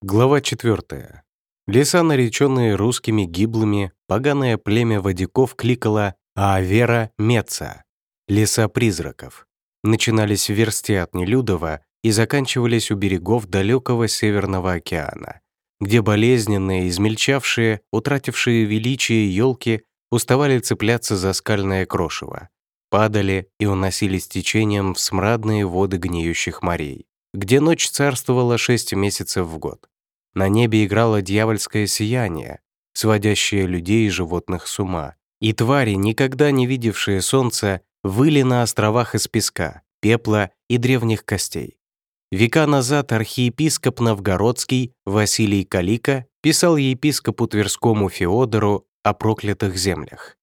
Глава 4. Леса, нареченные русскими гиблыми, поганое племя водяков кликало Аавера Меца, леса призраков. Начинались в версте от Нелюдова и заканчивались у берегов далекого Северного океана, где болезненные, измельчавшие, утратившие величие елки уставали цепляться за скальное крошево, падали и уносились течением в смрадные воды гниющих морей где ночь царствовала шесть месяцев в год. На небе играло дьявольское сияние, сводящее людей и животных с ума, и твари, никогда не видевшие солнца, выли на островах из песка, пепла и древних костей. Века назад архиепископ Новгородский Василий Калика писал епископу Тверскому Феодору о проклятых землях.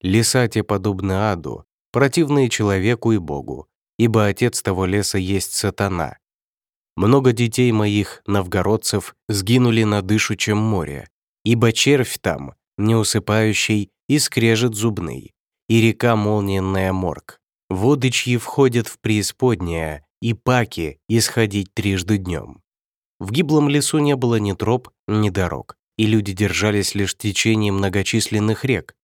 «Леса те подобны аду, противные человеку и Богу, ибо отец того леса есть сатана, много детей моих, новгородцев, сгинули на дышучем море, ибо червь там, неусыпающий, и скрежет зубный, и река молниенная морг. Воды, чьи входят в преисподнее, и паки исходить трижды днем. В гиблом лесу не было ни троп, ни дорог, и люди держались лишь течением многочисленных рек.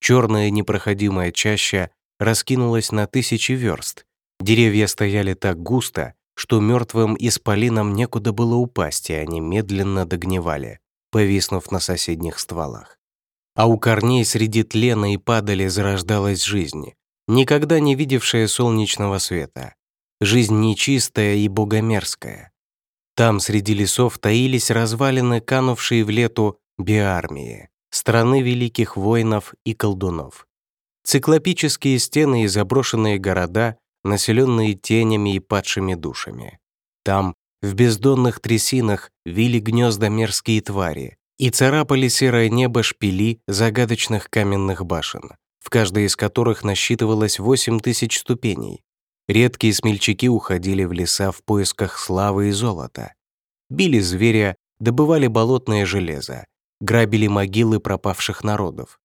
Черная непроходимая чаща раскинулась на тысячи верст. Деревья стояли так густо, что мертвым исполинам некуда было упасть, и они медленно догнивали, повиснув на соседних стволах. А у корней среди тлена и падали зарождалась жизнь, никогда не видевшая солнечного света. Жизнь нечистая и богомерзкая. Там среди лесов таились развалины, канувшие в лету биармии, страны великих воинов и колдунов. Циклопические стены и заброшенные города населенные тенями и падшими душами. Там, в бездонных трясинах, вили гнезда мерзкие твари и царапали серое небо шпили загадочных каменных башен, в каждой из которых насчитывалось 8 тысяч ступеней. Редкие смельчаки уходили в леса в поисках славы и золота. Били зверя, добывали болотное железо, грабили могилы пропавших народов.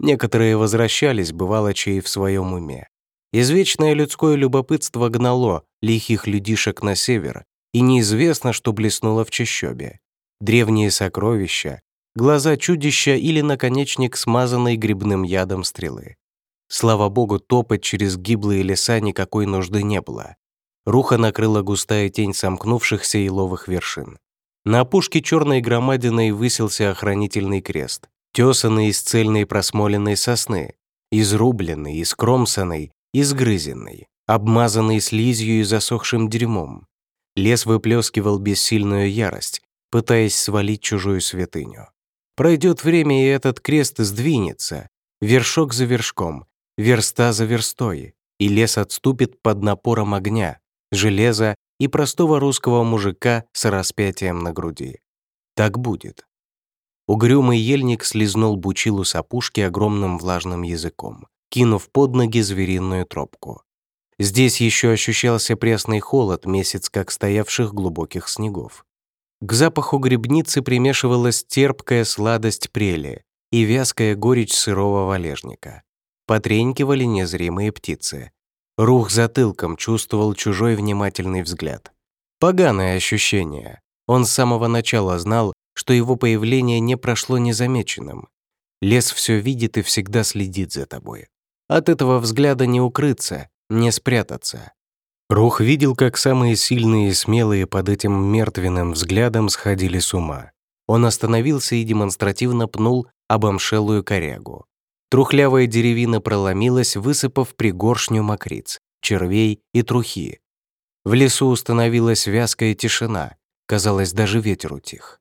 Некоторые возвращались, бывало, чей в своем уме. Извечное людское любопытство гнало лихих людишек на север, и неизвестно, что блеснуло в чащобе. Древние сокровища, глаза чудища или наконечник, смазанный грибным ядом стрелы. Слава богу, топать через гиблые леса никакой нужды не было. Руха накрыла густая тень сомкнувшихся еловых вершин. На опушке черной громадиной высился охранительный крест, тесанный из цельной просмоленной сосны, изрубленный, искромсанный, изгрызенный, обмазанный слизью и засохшим дерьмом. Лес выплескивал бессильную ярость, пытаясь свалить чужую святыню. Пройдет время, и этот крест сдвинется, вершок за вершком, верста за верстой, и лес отступит под напором огня, железа и простого русского мужика с распятием на груди. Так будет. Угрюмый ельник слезнул бучилу с опушки огромным влажным языком кинув под ноги звериную тропку. Здесь еще ощущался пресный холод месяц как стоявших глубоких снегов. К запаху грибницы примешивалась терпкая сладость прели и вязкая горечь сырого валежника. Потренькивали незримые птицы. Рух затылком чувствовал чужой внимательный взгляд. Поганое ощущение. Он с самого начала знал, что его появление не прошло незамеченным. Лес все видит и всегда следит за тобой. От этого взгляда не укрыться, не спрятаться. Рух видел, как самые сильные и смелые под этим мертвенным взглядом сходили с ума. Он остановился и демонстративно пнул обомшелую корягу. Трухлявая деревина проломилась, высыпав пригоршню мокриц, червей и трухи. В лесу установилась вязкая тишина, казалось, даже ветер утих.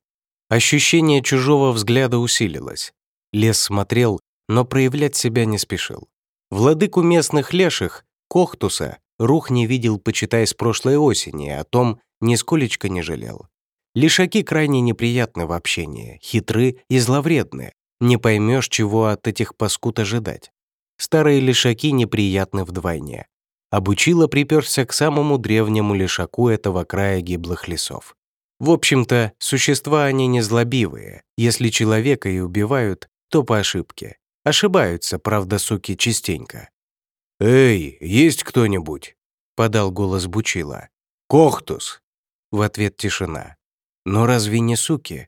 Ощущение чужого взгляда усилилось. Лес смотрел, но проявлять себя не спешил. Владыку местных леших, Кохтуса, Рух не видел, почитай, с прошлой осени, о том нисколечко не жалел. Лишаки крайне неприятны в общении, хитры и зловредны. Не поймешь, чего от этих паскуд ожидать. Старые лишаки неприятны вдвойне. Обучила приперся к самому древнему лишаку этого края гиблых лесов. В общем-то, существа они не злобивые. Если человека и убивают, то по ошибке. Ошибаются, правда, суки, частенько. «Эй, есть кто-нибудь?» — подал голос Бучила. «Кохтус!» В ответ тишина. Но разве не суки?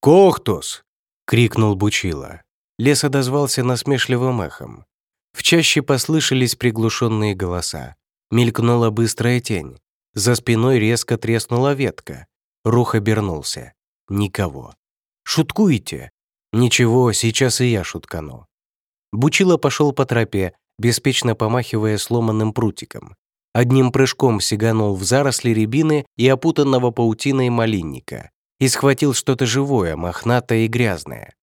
«Кохтус!» — крикнул Бучила. Лес отозвался насмешливым эхом. В чаще послышались приглушенные голоса. Мелькнула быстрая тень. За спиной резко треснула ветка. Рух обернулся. Никого. «Шуткуете?» «Ничего, сейчас и я шуткану». Бучила пошел по тропе, беспечно помахивая сломанным прутиком. Одним прыжком сиганул в заросли рябины и опутанного паутиной малинника и схватил что-то живое, мохнатое и грязное.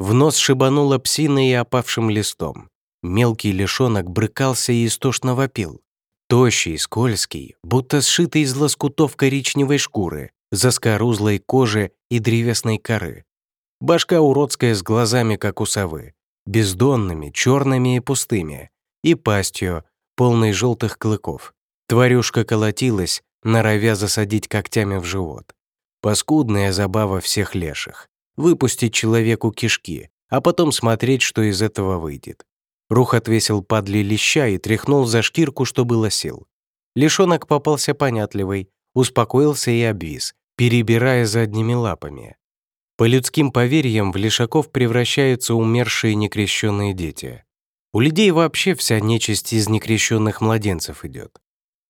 В нос шибануло псиной и опавшим листом. Мелкий лишонок брыкался и истошно вопил. Тощий, скользкий, будто сшитый из лоскутов коричневой шкуры, заскорузлой кожи и древесной коры. Башка уродская с глазами, как у совы, бездонными, черными и пустыми, и пастью, полной желтых клыков. Тварюшка колотилась, норовя засадить когтями в живот. Паскудная забава всех леших. Выпустить человеку кишки, а потом смотреть, что из этого выйдет. Рух отвесил падли леща и тряхнул за шкирку, что было сил. Лишонок попался понятливый, успокоился и обвис, перебирая задними лапами. По людским поверьям в лишаков превращаются умершие некрещенные дети. У людей вообще вся нечисть из некрещенных младенцев идет.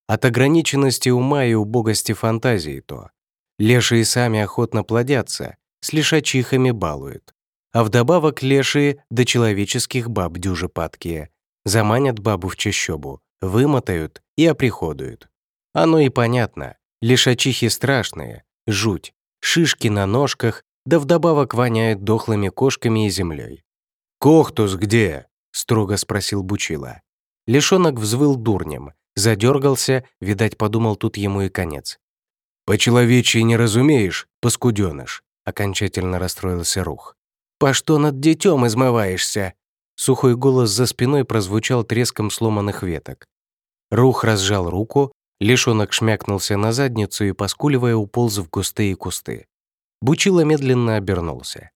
От ограниченности ума и убогости фантазии то. Лешие сами охотно плодятся, с лишачихами балуют. А вдобавок лешие до человеческих баб дюжи падкие. Заманят бабу в чащобу, вымотают и оприходуют. Оно и понятно. Лишачихи страшные, жуть, шишки на ножках, да вдобавок воняют дохлыми кошками и землей. «Кохтус где?» — строго спросил Бучила. Лишонок взвыл дурнем, задергался, видать, подумал, тут ему и конец. «По-человечьи не разумеешь, паскудёныш», — окончательно расстроился Рух. «По что над детем измываешься?» Сухой голос за спиной прозвучал треском сломанных веток. Рух разжал руку, лишонок шмякнулся на задницу и, поскуливая, уполз в густые кусты. Бучило медленно обернулся.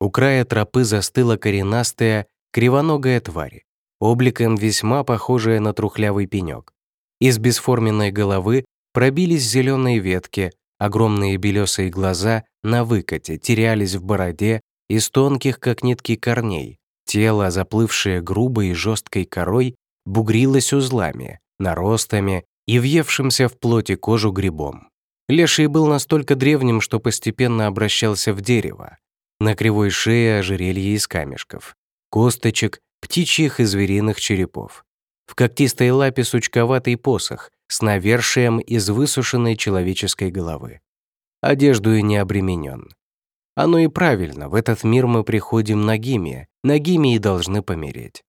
У края тропы застыла коренастая, кривоногая тварь, обликом весьма похожая на трухлявый пенек. Из бесформенной головы пробились зеленые ветки, огромные белесые глаза на выкате терялись в бороде из тонких, как нитки корней. Тело, заплывшее грубой и жесткой корой, бугрилось узлами, наростами и въевшимся в плоти кожу грибом. Леший был настолько древним, что постепенно обращался в дерево. На кривой шее ожерелье из камешков, косточек, птичьих и звериных черепов. В когтистой лапе сучковатый посох с навершием из высушенной человеческой головы. Одежду и не обременен. Оно и правильно, в этот мир мы приходим нагими, нагими и должны помереть.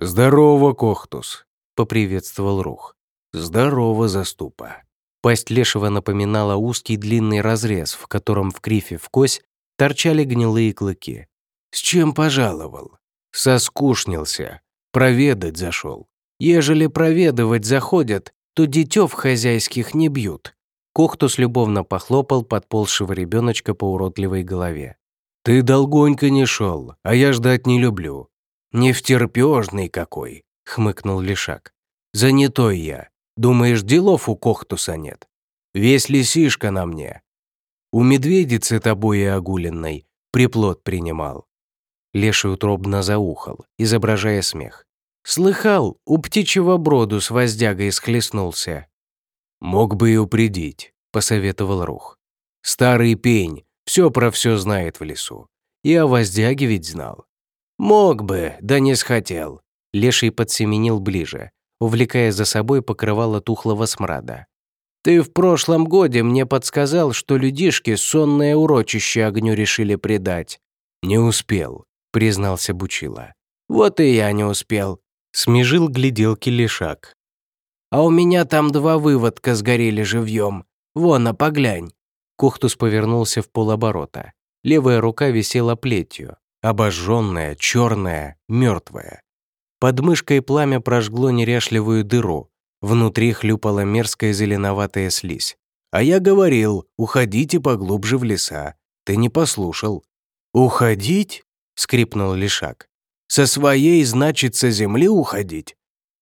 «Здорово, Кохтус!» — поприветствовал Рух. «Здорово, заступа!» Пасть лешего напоминала узкий длинный разрез, в котором в крифе в кость торчали гнилые клыки. «С чем пожаловал?» «Соскушнился. Проведать зашел. Ежели проведывать заходят, то детев хозяйских не бьют». Кохтус любовно похлопал подползшего ребеночка по уродливой голове. «Ты долгонько не шел, а я ждать не люблю. Невтерпёжный какой!» — хмыкнул Лишак. «Занятой я. Думаешь, делов у Кохтуса нет? Весь лисишка на мне. У медведицы тобой огуленной приплод принимал. Леший утробно заухал, изображая смех. Слыхал, у птичьего броду с воздягой схлестнулся. Мог бы и упредить, посоветовал Рух. Старый пень, все про все знает в лесу. И о воздяге ведь знал. Мог бы, да не схотел. Леший подсеменил ближе, увлекая за собой покрывало тухлого смрада. «Ты в прошлом годе мне подсказал, что людишки сонное урочище огню решили предать». «Не успел», — признался Бучила. «Вот и я не успел», — смежил гляделки лишак. «А у меня там два выводка сгорели живьем. Вон, а поглянь». Кухтус повернулся в полоборота. Левая рука висела плетью, обожженная, черная, мертвая. Под мышкой пламя прожгло неряшливую дыру. Внутри хлюпала мерзкая зеленоватая слизь. «А я говорил, уходите поглубже в леса. Ты не послушал». «Уходить?» — скрипнул Лишак. «Со своей, значит, со земли уходить?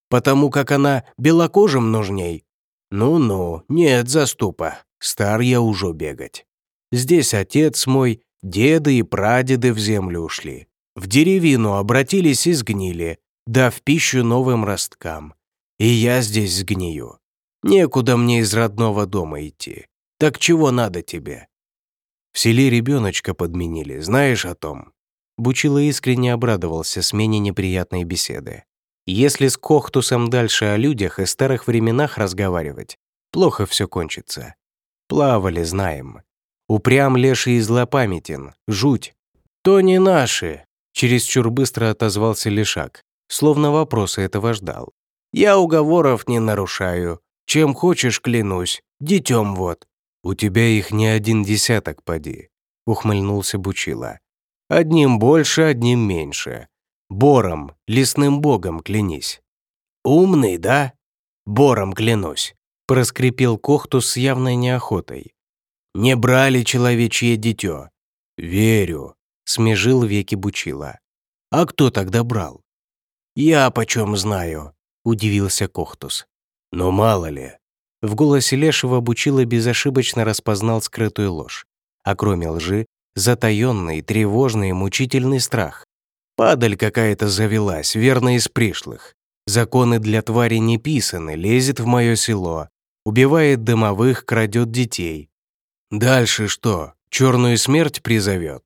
Потому как она белокожим нужней? Ну-ну, нет заступа, стар я уже бегать». Здесь отец мой, деды и прадеды в землю ушли. В деревину обратились и сгнили, дав пищу новым росткам. И я здесь сгнию. Некуда мне из родного дома идти. Так чего надо тебе?» В селе ребеночка подменили, знаешь о том?» Бучило искренне обрадовался смене неприятной беседы. Если с Кохтусом дальше о людях и старых временах разговаривать, плохо все кончится. Плавали, знаем. Упрям леший и злопамятен, жуть. «То не наши», — чересчур быстро отозвался Лешак, словно вопросы этого ждал. «Я уговоров не нарушаю. Чем хочешь, клянусь. Детем вот». «У тебя их не один десяток, поди», — ухмыльнулся Бучила. «Одним больше, одним меньше. Бором, лесным богом клянись». «Умный, да? Бором клянусь», — проскрипел Кохтус с явной неохотой. «Не брали человечье дитё». «Верю», — смежил веки Бучила. «А кто тогда брал?» «Я почем знаю», — удивился Кохтус. «Но мало ли». В голосе Лешего Бучила безошибочно распознал скрытую ложь, а кроме лжи — затаённый, тревожный, мучительный страх. Падаль какая-то завелась, верно из пришлых. Законы для твари не писаны, лезет в мое село, убивает домовых, крадет детей. Дальше что, черную смерть призовет?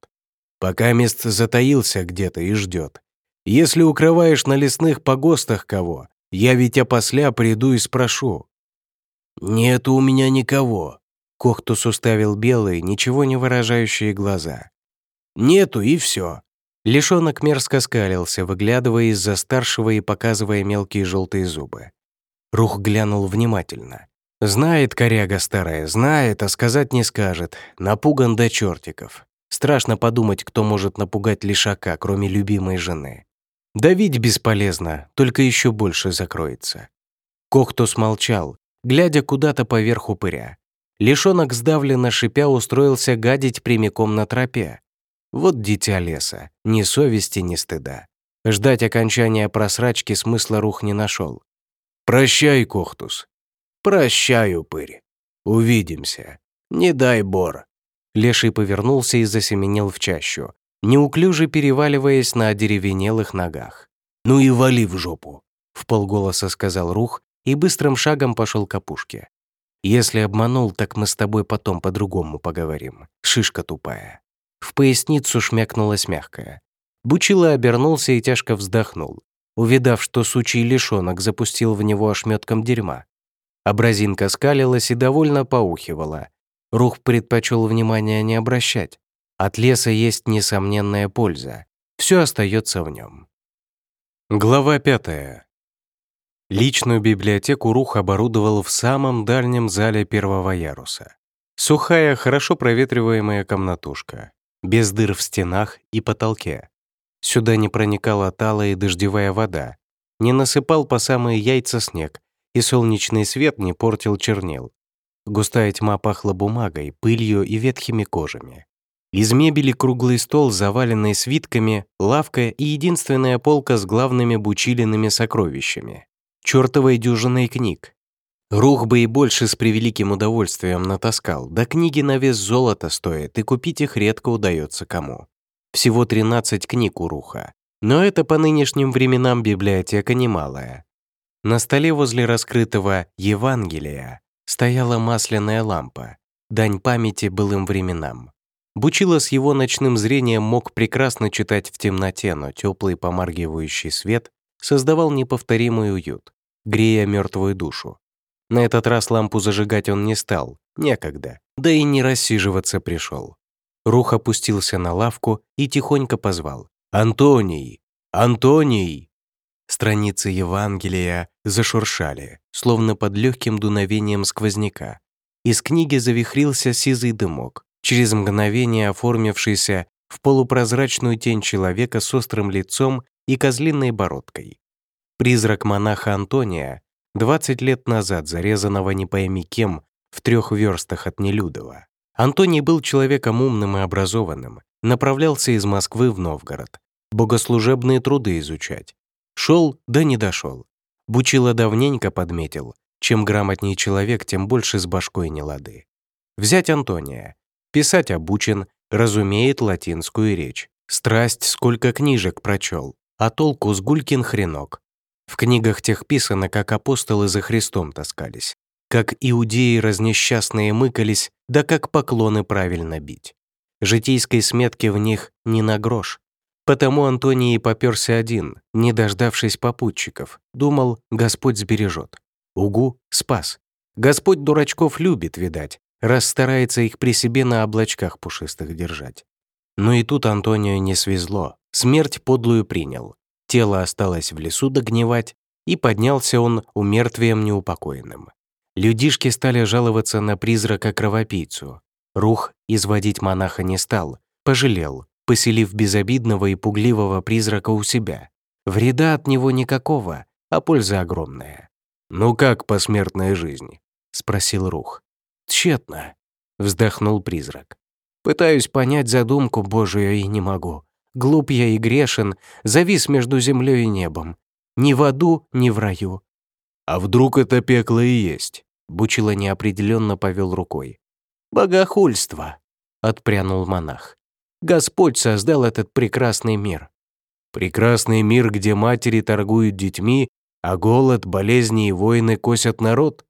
Пока мест затаился где-то и ждет. Если укрываешь на лесных погостах кого, я ведь опосля приду и спрошу. «Нету у меня никого», — Кохтус уставил белые, ничего не выражающие глаза. «Нету, и все. Лишонок мерзко скалился, выглядывая из-за старшего и показывая мелкие желтые зубы. Рух глянул внимательно. Знает коряга старая, знает, а сказать не скажет. Напуган до чертиков. Страшно подумать, кто может напугать лишака, кроме любимой жены. Давить бесполезно, только еще больше закроется. Кохтус молчал, глядя куда-то поверх упыря. Лишонок сдавленно шипя устроился гадить прямиком на тропе. Вот дитя леса, ни совести, ни стыда. Ждать окончания просрачки смысла рух не нашел. «Прощай, Кохтус». «Прощай, упырь. Увидимся. Не дай бор». Леший повернулся и засеменил в чащу, неуклюже переваливаясь на одеревенелых ногах. «Ну и вали в жопу», — в полголоса сказал Рух и быстрым шагом пошел к опушке. «Если обманул, так мы с тобой потом по-другому поговорим, шишка тупая». В поясницу шмякнулась мягкая. Бучило обернулся и тяжко вздохнул, увидав, что сучий лишонок запустил в него ошметком дерьма. Абразинка скалилась и довольно поухивала. Рух предпочел внимания не обращать. От леса есть несомненная польза. Все остается в нем. Глава пятая. Личную библиотеку Рух оборудовал в самом дальнем зале первого яруса. Сухая, хорошо проветриваемая комнатушка без дыр в стенах и потолке. Сюда не проникала талая и дождевая вода, не насыпал по самые яйца снег, и солнечный свет не портил чернил. Густая тьма пахла бумагой, пылью и ветхими кожами. Из мебели круглый стол, заваленный свитками, лавка и единственная полка с главными бучилиными сокровищами. Чёртовой дюжиной книг, Рух бы и больше с превеликим удовольствием натаскал, да книги на вес золота стоят, и купить их редко удается кому. Всего 13 книг у Руха. Но это по нынешним временам библиотека немалая. На столе возле раскрытого Евангелия стояла масляная лампа, дань памяти былым временам. Бучило с его ночным зрением мог прекрасно читать в темноте, но теплый помаргивающий свет создавал неповторимый уют, грея мертвую душу. На этот раз лампу зажигать он не стал, некогда, да и не рассиживаться пришел. Рух опустился на лавку и тихонько позвал. «Антоний! Антоний!» Страницы Евангелия зашуршали, словно под легким дуновением сквозняка. Из книги завихрился сизый дымок, через мгновение оформившийся в полупрозрачную тень человека с острым лицом и козлиной бородкой. Призрак монаха Антония 20 лет назад зарезанного не пойми кем в трех верстах от Нелюдова. Антоний был человеком умным и образованным, направлялся из Москвы в Новгород, богослужебные труды изучать. Шел, да не дошел. Бучило давненько подметил, чем грамотнее человек, тем больше с башкой не лады. Взять Антония. Писать обучен, разумеет латинскую речь. Страсть, сколько книжек прочел, а толку с гулькин хренок. В книгах тех писано, как апостолы за Христом таскались, как иудеи разнесчастные мыкались, да как поклоны правильно бить. Житейской сметки в них не на грош. Потому Антоний и попёрся один, не дождавшись попутчиков. Думал, Господь сбережет. Угу, спас. Господь дурачков любит, видать, раз старается их при себе на облачках пушистых держать. Но и тут Антонию не свезло. Смерть подлую принял. Тело осталось в лесу догнивать, и поднялся он умертвием неупокоенным. Людишки стали жаловаться на призрака-кровопийцу. Рух изводить монаха не стал, пожалел, поселив безобидного и пугливого призрака у себя. Вреда от него никакого, а польза огромная. «Ну как посмертная жизнь?» — спросил Рух. «Тщетно», — вздохнул призрак. «Пытаюсь понять задумку Божию и не могу. Глуп я и грешен, завис между землей и небом. Ни в аду, ни в раю». «А вдруг это пекло и есть?» Бучило неопределенно повел рукой. «Богохульство», — отпрянул монах. «Господь создал этот прекрасный мир». «Прекрасный мир, где матери торгуют детьми, а голод, болезни и войны косят народ?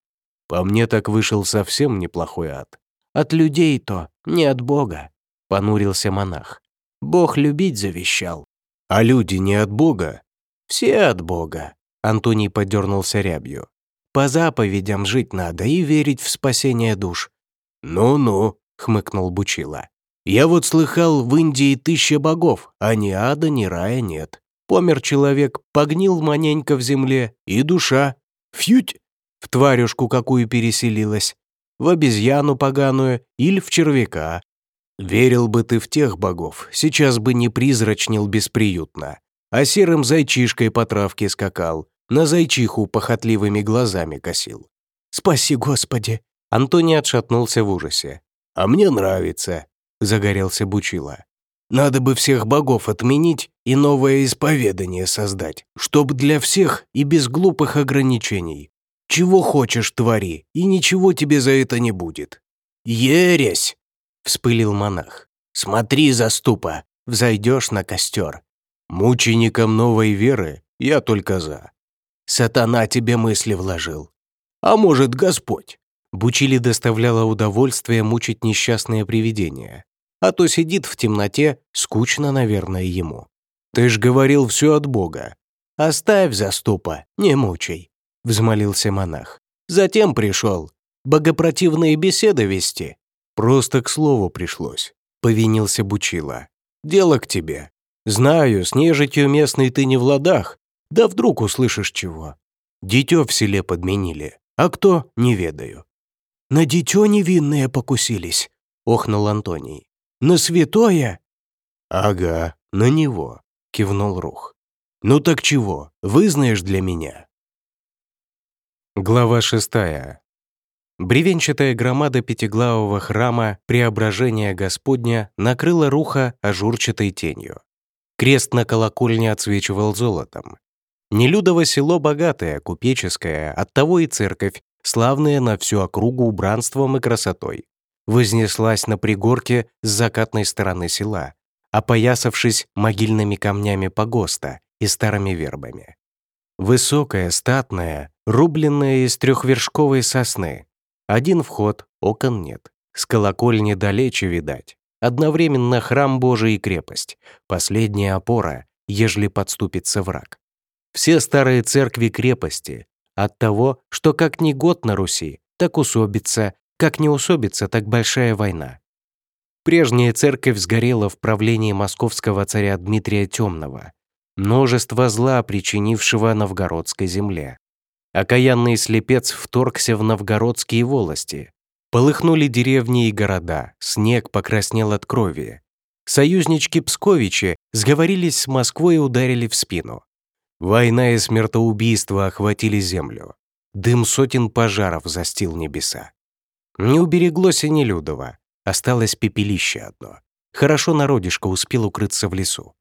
По мне так вышел совсем неплохой ад». «От людей-то, не от Бога», — понурился монах. «Бог любить завещал». «А люди не от Бога?» «Все от Бога», — Антоний подернулся рябью. «По заповедям жить надо и верить в спасение душ». «Ну-ну», — хмыкнул Бучила. «Я вот слыхал, в Индии тысяча богов, а ни ада, ни рая нет. Помер человек, погнил маненько в земле, и душа. Фьють! В тварюшку какую переселилась. В обезьяну поганую или в червяка. Верил бы ты в тех богов, сейчас бы не призрачнил бесприютно, а серым зайчишкой по травке скакал, на зайчиху похотливыми глазами косил. «Спаси, Господи!» Антоний отшатнулся в ужасе. «А мне нравится», — загорелся Бучила. Надо бы всех богов отменить и новое исповедание создать, чтоб для всех и без глупых ограничений. Чего хочешь, твори, и ничего тебе за это не будет». «Ересь!» — вспылил монах. «Смотри, заступа, взойдешь на костер. Мученикам новой веры я только за. Сатана тебе мысли вложил. А может, Господь?» Бучили доставляло удовольствие мучить несчастные привидения а то сидит в темноте, скучно, наверное, ему. «Ты ж говорил все от Бога». «Оставь заступа, не мучай», — взмолился монах. «Затем пришел. Богопротивные беседы вести». «Просто к слову пришлось», — повинился Бучила. «Дело к тебе. Знаю, с нежитью местной ты не в ладах, да вдруг услышишь чего. Дитё в селе подменили, а кто — не ведаю». «На дитё невинные покусились», — охнул Антоний. На святое?» «Ага, на него», — кивнул Рух. «Ну так чего, вызнаешь для меня?» Глава шестая. Бревенчатая громада пятиглавого храма Преображения Господня накрыла Руха ажурчатой тенью. Крест на колокольне отсвечивал золотом. Нелюдово село богатое, купеческое, оттого и церковь, славная на всю округу убранством и красотой вознеслась на пригорке с закатной стороны села, опоясавшись могильными камнями погоста и старыми вербами. Высокая, статная, рубленная из трехвершковой сосны. Один вход, окон нет. С колокольни далече видать. Одновременно храм Божий и крепость, последняя опора, ежели подступится враг. Все старые церкви крепости от того, что как ни год на Руси, так усобица как не усобица так большая война? Прежняя церковь сгорела в правлении московского царя Дмитрия Темного, множество зла, причинившего новгородской земле. Окаянный слепец вторгся в новгородские волости. Полыхнули деревни и города, снег покраснел от крови. Союзнички Псковичи сговорились с Москвой и ударили в спину. Война и смертоубийство охватили землю. Дым сотен пожаров застил небеса. Не убереглось и Нелюдова. Осталось пепелище одно. Хорошо народишко успел укрыться в лесу.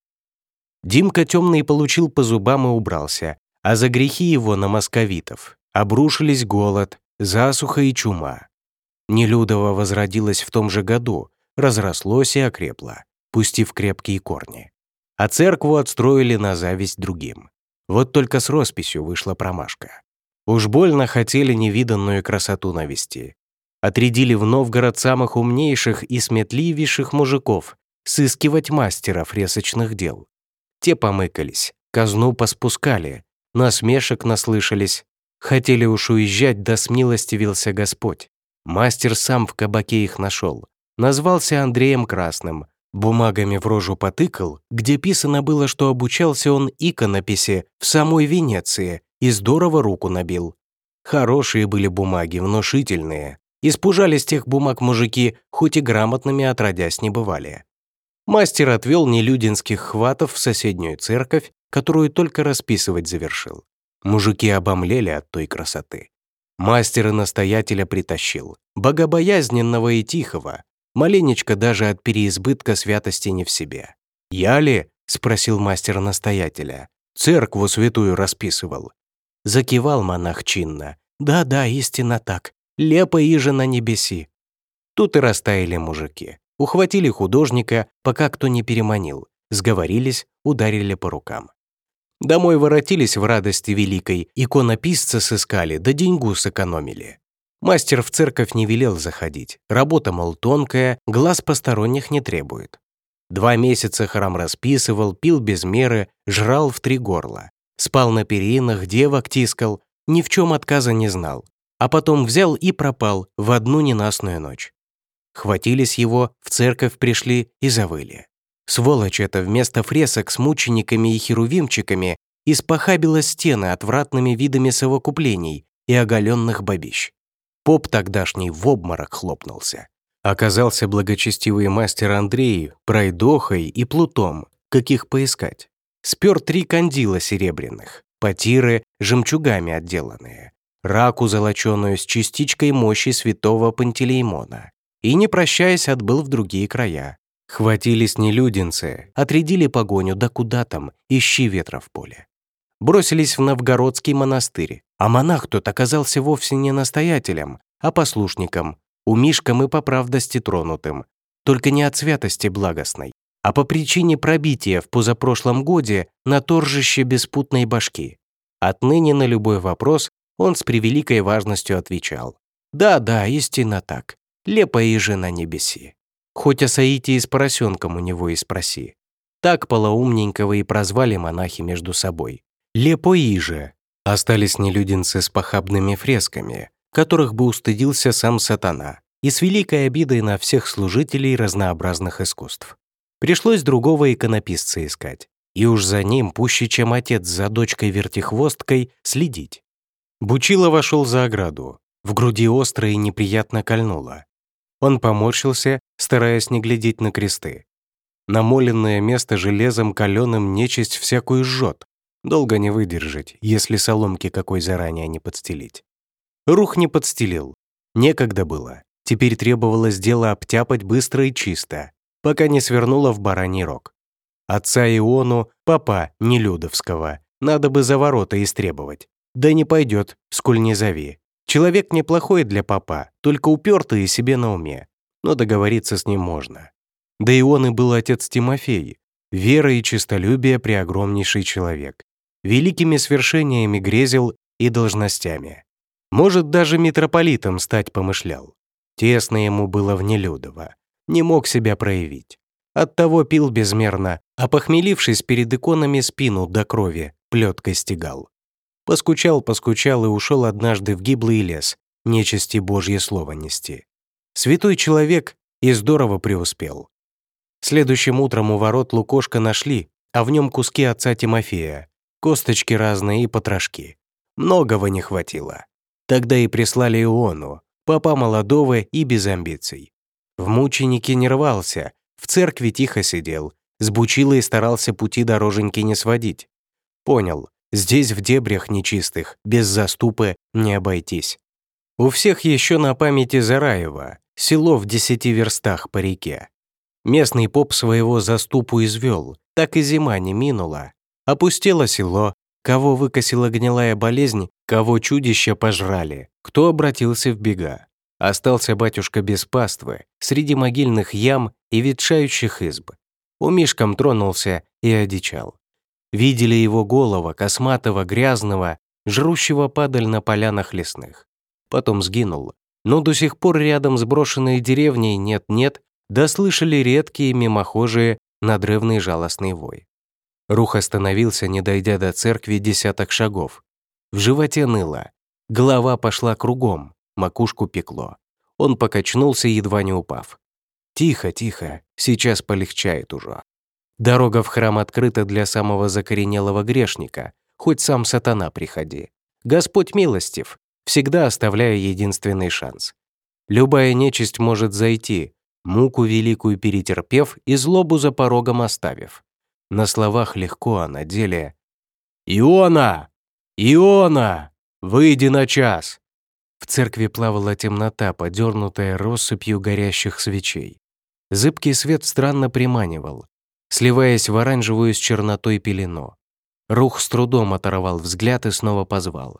Димка темный получил по зубам и убрался, а за грехи его на московитов обрушились голод, засуха и чума. Нелюдова возродилась в том же году, разрослось и окрепло, пустив крепкие корни. А церкву отстроили на зависть другим. Вот только с росписью вышла промашка. Уж больно хотели невиданную красоту навести. Отрядили в Новгород самых умнейших и сметливейших мужиков сыскивать мастера фресочных дел. Те помыкались, казну поспускали, насмешек наслышались. Хотели уж уезжать, да смилостивился Господь. Мастер сам в кабаке их нашел. Назвался Андреем Красным. Бумагами в рожу потыкал, где писано было, что обучался он иконописи в самой Венеции и здорово руку набил. Хорошие были бумаги, внушительные. Испужались тех бумаг мужики, хоть и грамотными отродясь не бывали. Мастер отвел нелюдинских хватов в соседнюю церковь, которую только расписывать завершил. Мужики обомлели от той красоты. Мастер и настоятеля притащил, богобоязненного и тихого, маленечко даже от переизбытка святости не в себе. «Я ли?» — спросил мастер настоятеля. «Церкву святую расписывал». Закивал монах чинно. «Да-да, истинно так. Лепо иже на небеси». Тут и растаяли мужики. Ухватили художника, пока кто не переманил. Сговорились, ударили по рукам. Домой воротились в радости великой, иконописца сыскали, да деньгу сэкономили. Мастер в церковь не велел заходить. Работа, мол, тонкая, глаз посторонних не требует. Два месяца храм расписывал, пил без меры, жрал в три горла. Спал на перинах, девок тискал, ни в чем отказа не знал. А потом взял и пропал в одну ненастную ночь. Хватились его, в церковь пришли и завыли. Сволочь это вместо фресок с мучениками и херувимчиками испохабила стены отвратными видами совокуплений и оголенных бабищ. Поп тогдашний в обморок хлопнулся. Оказался благочестивый мастер Андрей пройдохой и плутом, каких поискать. Спер три кандила серебряных, потиры жемчугами отделанные, раку золоченую с частичкой мощи святого Пантелеймона, и, не прощаясь, отбыл в другие края. Хватились нелюдинцы, отрядили погоню, да куда там, ищи ветра в поле. Бросились в Новгородский монастырь, а монах тот оказался вовсе не настоятелем, а послушником, умишком и по правдости тронутым, только не от святости благостной, а по причине пробития в позапрошлом годе на торжище беспутной башки. Отныне на любой вопрос он с превеликой важностью отвечал. «Да, да, истинно так лепо и же на небеси. Хоть о Саите и с поросенком у него и спроси. Так полоумненького и прозвали монахи между собой. Лепо и же. Остались нелюдинцы с похабными фресками, которых бы устыдился сам сатана, и с великой обидой на всех служителей разнообразных искусств. Пришлось другого иконописца искать, и уж за ним, пуще чем отец за дочкой-вертихвосткой, следить. Бучило вошел за ограду. В груди остро и неприятно кольнуло. Он поморщился, стараясь не глядеть на кресты. Намоленное место железом каленым нечисть всякую жжет. Долго не выдержать, если соломки какой заранее не подстелить. Рух не подстелил. Некогда было. Теперь требовалось дело обтяпать быстро и чисто, пока не свернуло в бараний рог. Отца Иону, папа Нелюдовского, надо бы за ворота истребовать. Да не пойдет, сколь не зови. Человек неплохой для папа, только упертый и себе на уме. Но договориться с ним можно. Да и он и был отец Тимофей. Вера и честолюбие преогромнейший человек. Великими свершениями грезил и должностями. Может, даже митрополитом стать помышлял. Тесно ему было в Нелюдово. Не мог себя проявить. Оттого пил безмерно, а похмелившись перед иконами спину до крови, плеткой стегал. Поскучал, поскучал и ушел однажды в гиблый лес, нечисти Божье слово нести. Святой человек и здорово преуспел. Следующим утром у ворот лукошка нашли, а в нем куски отца Тимофея, косточки разные и потрошки. Многого не хватило. Тогда и прислали Иону, папа молодого и без амбиций. В мученики не рвался, в церкви тихо сидел, с бучилой старался пути дороженьки не сводить. Понял, Здесь, в дебрях нечистых, без заступы не обойтись. У всех еще на памяти Зараева, село в десяти верстах по реке. Местный поп своего заступу извел, так и зима не минула. Опустело село, кого выкосила гнилая болезнь, кого чудища пожрали, кто обратился в бега. Остался батюшка без паствы, среди могильных ям и ветшающих изб. У Мишкам тронулся и одичал. Видели его голова, косматого, грязного, жрущего падаль на полянах лесных. Потом сгинул. Но до сих пор рядом с брошенной деревней нет-нет, да слышали редкие мимохожие надрывный жалостный вой. Рух остановился, не дойдя до церкви десяток шагов. В животе ныло. Голова пошла кругом, макушку пекло. Он покачнулся, едва не упав. «Тихо, тихо, сейчас полегчает уже». Дорога в храм открыта для самого закоренелого грешника, хоть сам сатана приходи. Господь милостив, всегда оставляя единственный шанс. Любая нечисть может зайти, муку великую перетерпев и злобу за порогом оставив. На словах легко, а на деле... «Иона! Иона! Выйди на час!» В церкви плавала темнота, подернутая россыпью горящих свечей. Зыбкий свет странно приманивал, сливаясь в оранжевую с чернотой пелену. Рух с трудом оторвал взгляд и снова позвал.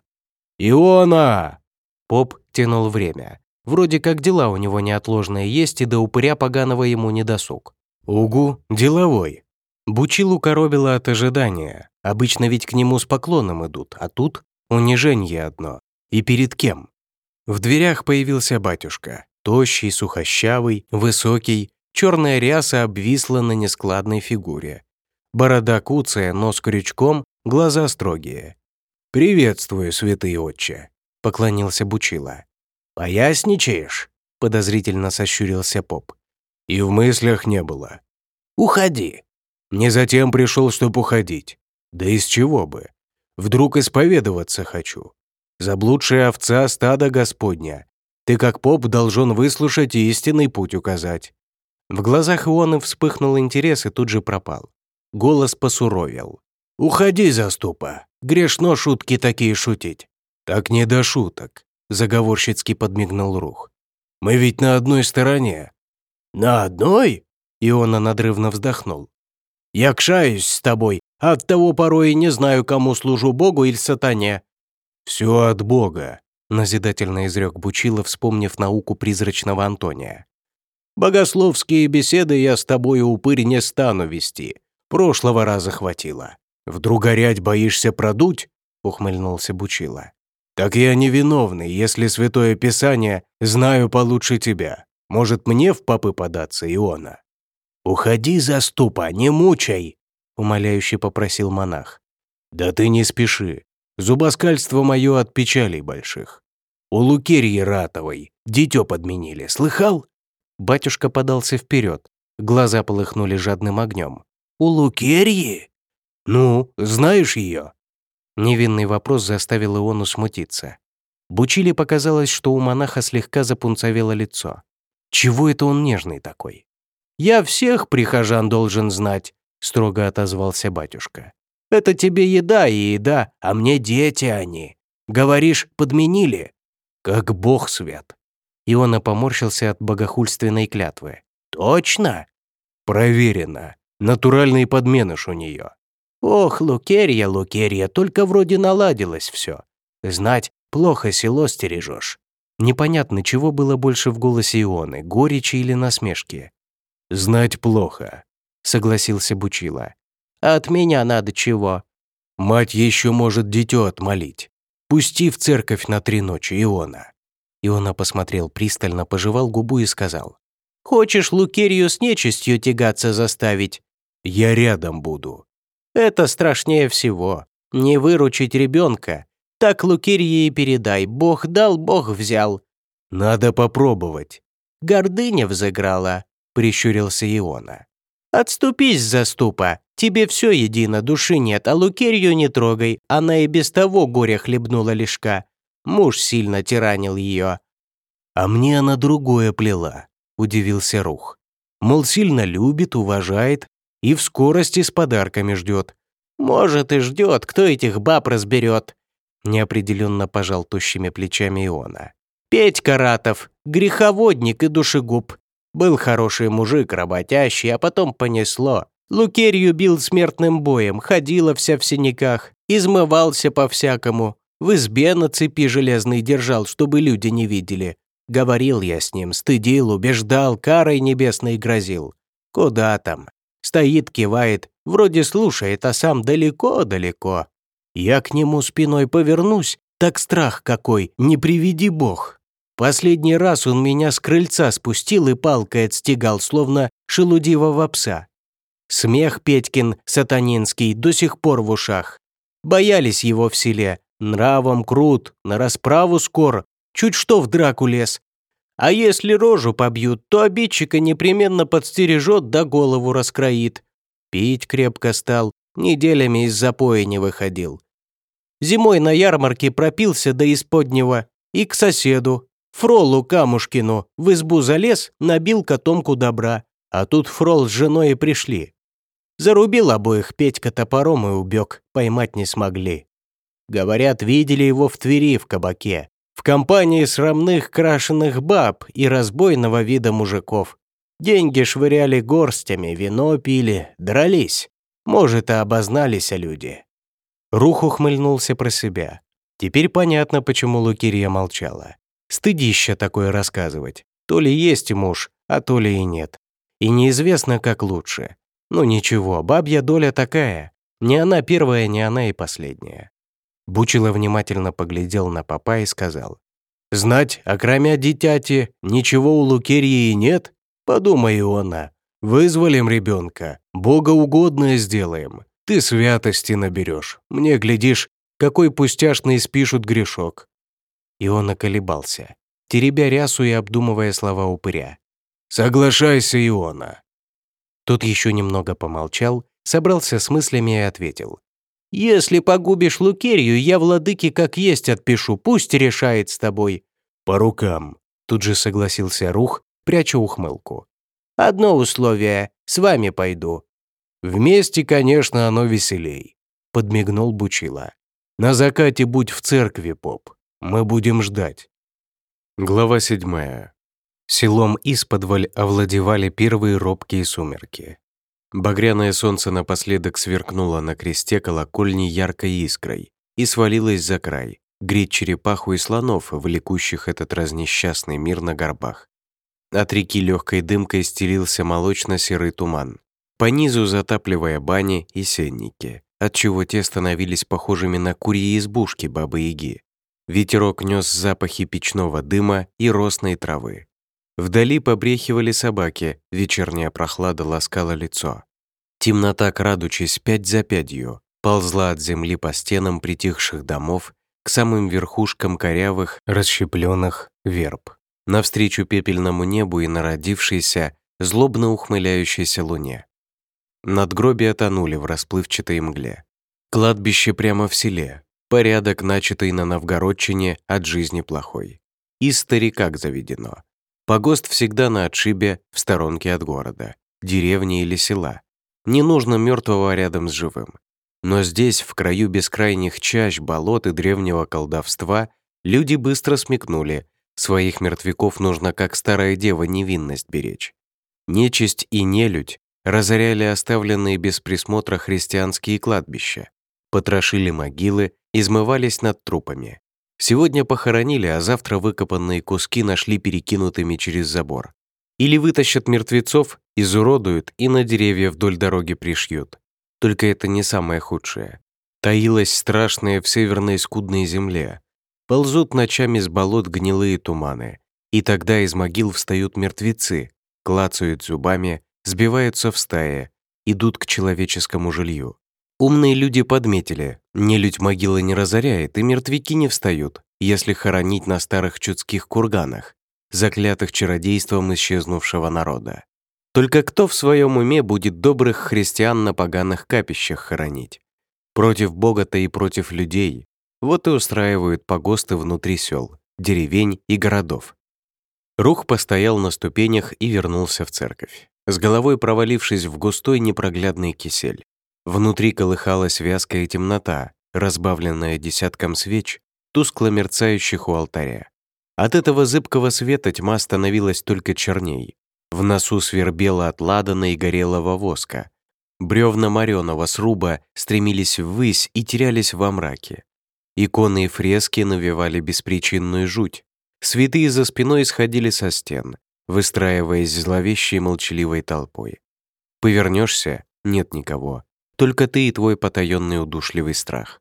«Иона!» Поп тянул время. Вроде как дела у него неотложные есть, и до упыря поганого ему не досуг. «Угу, деловой», Бучилу коробило от ожидания. Обычно ведь к нему с поклоном идут, а тут унижение одно. И перед кем? В дверях появился батюшка. Тощий, сухощавый, высокий, черная ряса обвисла на нескладной фигуре. Борода куцая, нос крючком, глаза строгие. «Приветствую, святый отче», — поклонился Бучила. «Поясничаешь?» — подозрительно сощурился поп. «И в мыслях не было». «Уходи», не затем пришел, чтобы уходить. Да из чего бы? Вдруг исповедоваться хочу. Заблудшая овца стада Господня. Ты как поп должен выслушать и истинный путь указать». В глазах Ионы вспыхнул интерес и тут же пропал. Голос посуровел. «Уходи, заступа. Грешно шутки такие шутить». «Так не до шуток», — заговорщицки подмигнул Рух. «Мы ведь на одной стороне». «На одной?» Иона надрывно вздохнул. Я кшаюсь с тобой, оттого порой не знаю, кому служу Богу или сатане». «Все от Бога», — назидательно изрек Бучилов, вспомнив науку призрачного Антония. «Богословские беседы я с тобой, упырь, не стану вести. Прошлого раза хватило. Вдруг горять боишься продуть?» — ухмыльнулся Бучила. «Так я невиновный, если Святое Писание знаю получше тебя. Может, мне в попы податься, Иона?» «Уходи, заступа, не мучай!» — умоляюще попросил монах. «Да ты не спеши. Зубоскальство мое от печалей больших. У Лукерьи Ратовой дитё подменили, слыхал?» Батюшка подался вперед, глаза полыхнули жадным огнем. «У Лукерьи? Ну, знаешь ее?» Невинный вопрос заставил Иону смутиться. Бучили показалось, что у монаха слегка запунцовело лицо. Чего это он нежный такой? «Я всех прихожан должен знать», — строго отозвался батюшка. «Это тебе еда и еда, а мне дети они. Говоришь, подменили?» «Как бог свят». Иона поморщился от богохульственной клятвы. «Точно?» «Проверено. Натуральный подменыш у нее». «Ох, Лукерья, Лукерья, только вроде наладилось все. Знать, плохо село стережешь». Непонятно, чего было больше в голосе Ионы, горечи или насмешки. «Знать плохо», — согласился Бучила. «А от меня надо чего?» «Мать еще может дитё отмолить. Пусти в церковь на три ночи, Иона». Иона посмотрел пристально, пожевал губу и сказал. «Хочешь Лукерию с нечистью тягаться заставить?» «Я рядом буду». «Это страшнее всего. Не выручить ребенка. Так Лукерии и передай. Бог дал, Бог взял». «Надо попробовать». Гордыня взыграла прищурился Иона. «Отступись, заступа, тебе все едино, души нет, а Лукерью не трогай, она и без того горя хлебнула лишка. Муж сильно тиранил ее». «А мне она другое плела», — удивился Рух. «Мол, сильно любит, уважает и в скорости с подарками ждет. Может, и ждет, кто этих баб разберет?» Неопределенно пожал тощими плечами Иона. «Петь Ратов, греховодник и душегуб. Был хороший мужик, работящий, а потом понесло. Лукерью бил смертным боем, ходила вся в синяках, измывался по-всякому. В избе на цепи железной держал, чтобы люди не видели. Говорил я с ним, стыдил, убеждал, карой небесной грозил. Куда там? Стоит, кивает, вроде слушает, а сам далеко-далеко. Я к нему спиной повернусь, так страх какой, не приведи бог. Последний раз он меня с крыльца спустил и палкой отстегал, словно шелудивого пса. Смех Петькин сатанинский до сих пор в ушах. Боялись его в селе, нравом крут, на расправу скоро, чуть что в драку лез. А если рожу побьют, то обидчика непременно подстережет да голову раскроит. Пить крепко стал, неделями из запоя не выходил. Зимой на ярмарке пропился до исподнего и к соседу, Фролу Камушкину, в избу залез, набил котомку добра, а тут Фрол с женой и пришли. Зарубил обоих Петька топором и убег, поймать не смогли. Говорят, видели его в Твери в кабаке, в компании срамных крашеных баб и разбойного вида мужиков. Деньги швыряли горстями, вино пили, дрались. Может, и обознались люди. Рух ухмыльнулся про себя. Теперь понятно, почему Лукирья молчала. Стыдище такое рассказывать. То ли есть муж, а то ли и нет. И неизвестно, как лучше. Ну ничего, бабья доля такая. Не она первая, не она и последняя. Бучило внимательно поглядел на папа и сказал. «Знать, окромя дитяти, ничего у Лукерьи нет? Подумай, Иона. Вызволим ребенка, богоугодное сделаем. Ты святости наберешь. Мне, глядишь, какой пустяшный спишут грешок». Иона колебался, теребя рясу и обдумывая слова упыря. «Соглашайся, Иона». Тот еще немного помолчал, собрался с мыслями и ответил. «Если погубишь Лукерью, я владыке как есть отпишу, пусть решает с тобой». «По рукам», — тут же согласился Рух, пряча ухмылку. «Одно условие, с вами пойду». «Вместе, конечно, оно веселей», — подмигнул Бучила. «На закате будь в церкви, поп, мы будем ждать». Глава седьмая. Селом исподволь овладевали первые робкие сумерки. Багряное солнце напоследок сверкнуло на кресте колокольни яркой искрой и свалилось за край, греть черепаху и слонов, влекущих этот разнесчастный мир на горбах. От реки легкой дымкой стелился молочно-серый туман, по низу затапливая бани и сенники, отчего те становились похожими на курьи избушки Бабы-Яги. Ветерок нес запахи печного дыма и росной травы. Вдали побрехивали собаки, вечерняя прохлада ласкала лицо. Темнота, крадучись пять за пятью, ползла от земли по стенам притихших домов к самым верхушкам корявых, расщепленных верб, навстречу пепельному небу и народившейся, злобно ухмыляющейся луне. Надгробия тонули в расплывчатой мгле. Кладбище прямо в селе, порядок, начатый на Новгородчине, от жизни плохой. И старикак заведено. Погост всегда на отшибе, в сторонке от города, деревни или села. Не нужно мертвого рядом с живым. Но здесь, в краю бескрайних чащ, болот и древнего колдовства, люди быстро смекнули, своих мертвяков нужно как старая дева невинность беречь. Нечисть и нелюдь разоряли оставленные без присмотра христианские кладбища, потрошили могилы, измывались над трупами. Сегодня похоронили, а завтра выкопанные куски нашли перекинутыми через забор. Или вытащат мертвецов, изуродуют и на деревья вдоль дороги пришьют. Только это не самое худшее. Таилось страшное в северной скудной земле. Ползут ночами с болот гнилые туманы. И тогда из могил встают мертвецы, клацают зубами, сбиваются в стаи, идут к человеческому жилью. Умные люди подметили, нелюдь могилы не разоряет, и мертвяки не встают, если хоронить на старых чудских курганах, заклятых чародейством исчезнувшего народа. Только кто в своем уме будет добрых христиан на поганых капищах хоронить? Против Бога-то и против людей. Вот и устраивают погосты внутри сел, деревень и городов. Рух постоял на ступенях и вернулся в церковь, с головой провалившись в густой непроглядный кисель. Внутри колыхалась вязкая темнота, разбавленная десятком свеч, тускло мерцающих у алтаря. От этого зыбкого света тьма становилась только черней. В носу свербело от ладана и горелого воска. Бревна мореного сруба стремились ввысь и терялись во мраке. Иконы и фрески навевали беспричинную жуть. Святые за спиной сходили со стен, выстраиваясь зловещей молчаливой толпой. Повернешься — нет никого. Только ты и твой потаенный удушливый страх.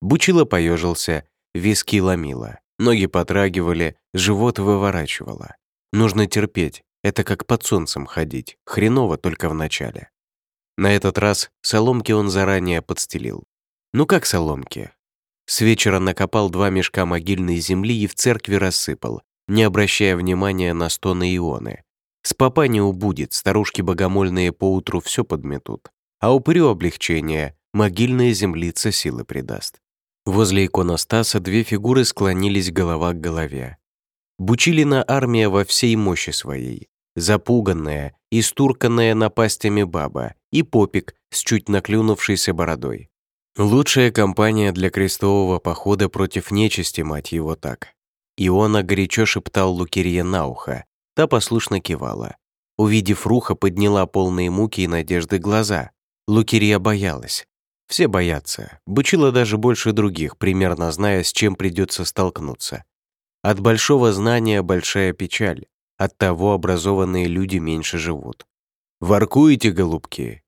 Бучило поежился, виски ломило, ноги потрагивали, живот выворачивало. Нужно терпеть, это как под солнцем ходить, хреново только в начале. На этот раз соломки он заранее подстелил. Ну как соломки? С вечера накопал два мешка могильной земли и в церкви рассыпал, не обращая внимания на стоны ионы. С папа не убудет, старушки богомольные поутру все подметут. А упырю облегчение, могильная землица силы придаст. Возле иконостаса две фигуры склонились голова к голове. Бучилина армия во всей мощи своей. Запуганная, истурканная напастями баба и попик с чуть наклюнувшейся бородой. Лучшая компания для крестового похода против нечисти, мать его так. Иона горячо шептал Лукерье на ухо, та послушно кивала. Увидев Руха, подняла полные муки и надежды глаза. Лукерья боялась. Все боятся. Бычила даже больше других, примерно зная, с чем придется столкнуться. От большого знания большая печаль. От того образованные люди меньше живут. «Воркуете, голубки?»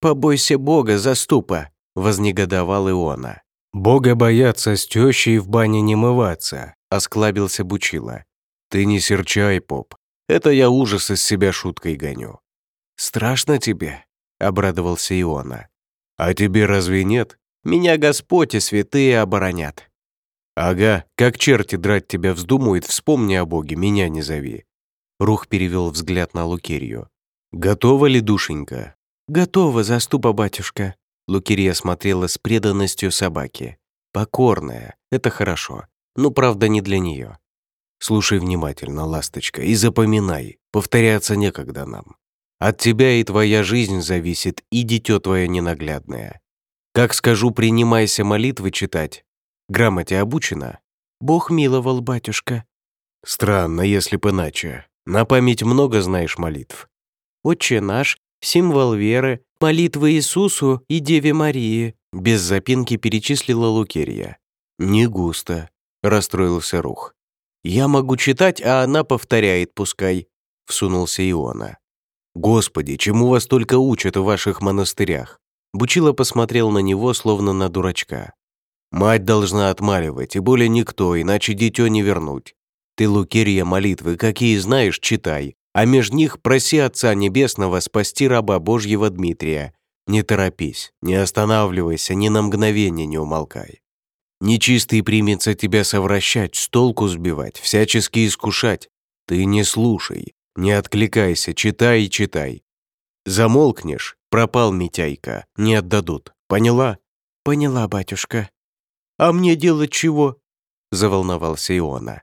«Побойся Бога, заступа!» вознегодовал Иона. «Бога бояться с тещей в бане не мываться», — осклабился Бучила. «Ты не серчай, поп. Это я ужас из себя шуткой гоню». «Страшно тебе?» — обрадовался Иона. «А тебе разве нет? Меня Господь и святые оборонят». «Ага, как черти драть тебя вздумают, вспомни о Боге, меня не зови». Рух перевел взгляд на Лукерью. «Готова ли, душенька?» «Готова, заступа, батюшка», Лукерия смотрела с преданностью собаки. Покорная, это хорошо. Но правда не для нее. Слушай внимательно, ласточка, и запоминай, повторяться некогда нам. От тебя и твоя жизнь зависит, и дитё твое ненаглядное. Как скажу, принимайся молитвы читать. Грамоте обучена? Бог миловал, батюшка. Странно, если б иначе. На память много знаешь молитв. Отче наш, символ веры, молитвы Иисусу и Деве Марии», без запинки перечислила Лукерья. «Не густо», — расстроился Рух. «Я могу читать, а она повторяет, пускай», — всунулся Иона. «Господи, чему вас только учат в ваших монастырях?» Бучила посмотрел на него, словно на дурачка. «Мать должна отмаливать, и более никто, иначе дитё не вернуть. Ты, Лукерья, молитвы, какие знаешь, читай, а меж них проси Отца Небесного спасти раба Божьего Дмитрия. Не торопись, не останавливайся, ни на мгновение не умолкай. Нечистый примется тебя совращать, с толку сбивать, всячески искушать. Ты не слушай, не откликайся, читай и читай. Замолкнешь, пропал Митяйка, не отдадут. Поняла? Поняла, батюшка. А мне делать чего? Заволновался Иона.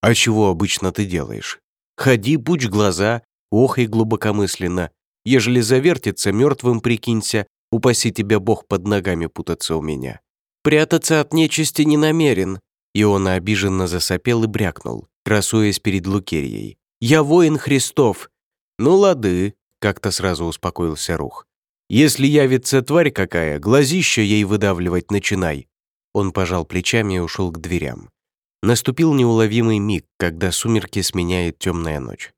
А чего обычно ты делаешь? Ходи, пучь глаза, охай глубокомысленно. Ежели завертится, мертвым прикинься, упаси тебя Бог под ногами путаться у меня. Прятаться от нечисти не намерен. И он обиженно засопел и брякнул, красуясь перед Лукерьей. «Я воин Христов!» «Ну, лады», — как-то сразу успокоился Рух. «Если явится тварь какая, глазища ей выдавливать начинай». Он пожал плечами и ушел к дверям. Наступил неуловимый миг, когда сумерки сменяет темная ночь.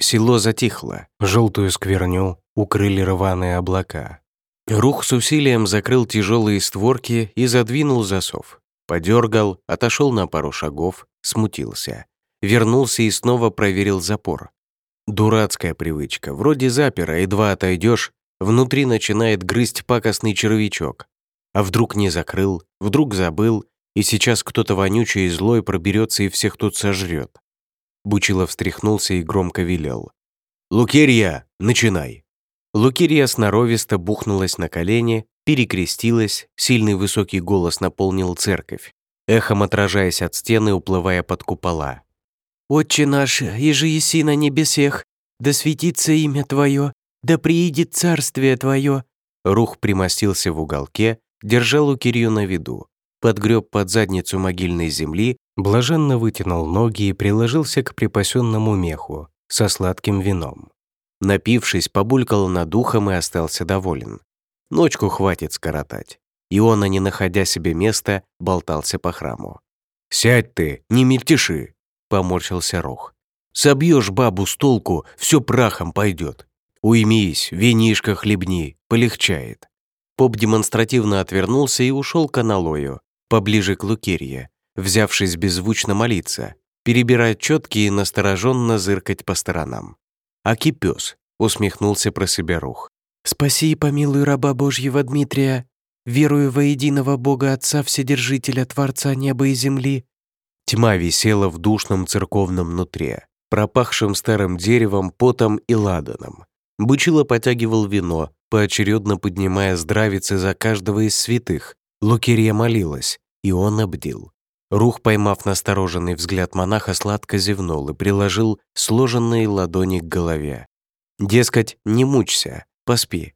Село затихло, желтую скверню укрыли рваные облака. Рух с усилием закрыл тяжелые створки и задвинул засов. Подергал, отошел на пару шагов, смутился. Вернулся и снова проверил запор. Дурацкая привычка. Вроде запера, едва отойдешь, внутри начинает грызть пакостный червячок. А вдруг не закрыл, вдруг забыл, и сейчас кто-то вонючий и злой проберется и всех тут сожрет. Бучилов встряхнулся и громко велел. «Лукерья, начинай!» Лукерья сноровисто бухнулась на колени, перекрестилась, сильный высокий голос наполнил церковь, эхом отражаясь от стены, уплывая под купола. «Отче наш, иже еси на небесех, да светится имя Твое, да приидет царствие Твое». Рух примостился в уголке, держа Лукерью на виду подгреб под задницу могильной земли, блаженно вытянул ноги и приложился к припасенному меху со сладким вином. Напившись, побулькал над ухом и остался доволен. Ночку хватит скоротать. Иона, не находя себе места, болтался по храму. «Сядь ты, не мельтеши!» Поморщился Рух. «Собьешь бабу с толку, все прахом пойдет. Уймись, винишко хлебни, полегчает». Поп демонстративно отвернулся и ушел к аналою, поближе к Лукерье, взявшись беззвучно молиться, перебирать четки и настороженно зыркать по сторонам. «Аки пес», — усмехнулся про себя Рух. «Спаси и помилуй раба Божьего Дмитрия, верую во единого Бога Отца Вседержителя, Творца неба и земли». Тьма висела в душном церковном нутре, пропахшим старым деревом, потом и ладаном. Бычило потягивал вино, поочередно поднимая здравицы за каждого из святых. Лукерья молилась, и он обдил. Рух, поймав настороженный взгляд монаха, сладко зевнул и приложил сложенные ладони к голове. Дескать, не мучься, поспи.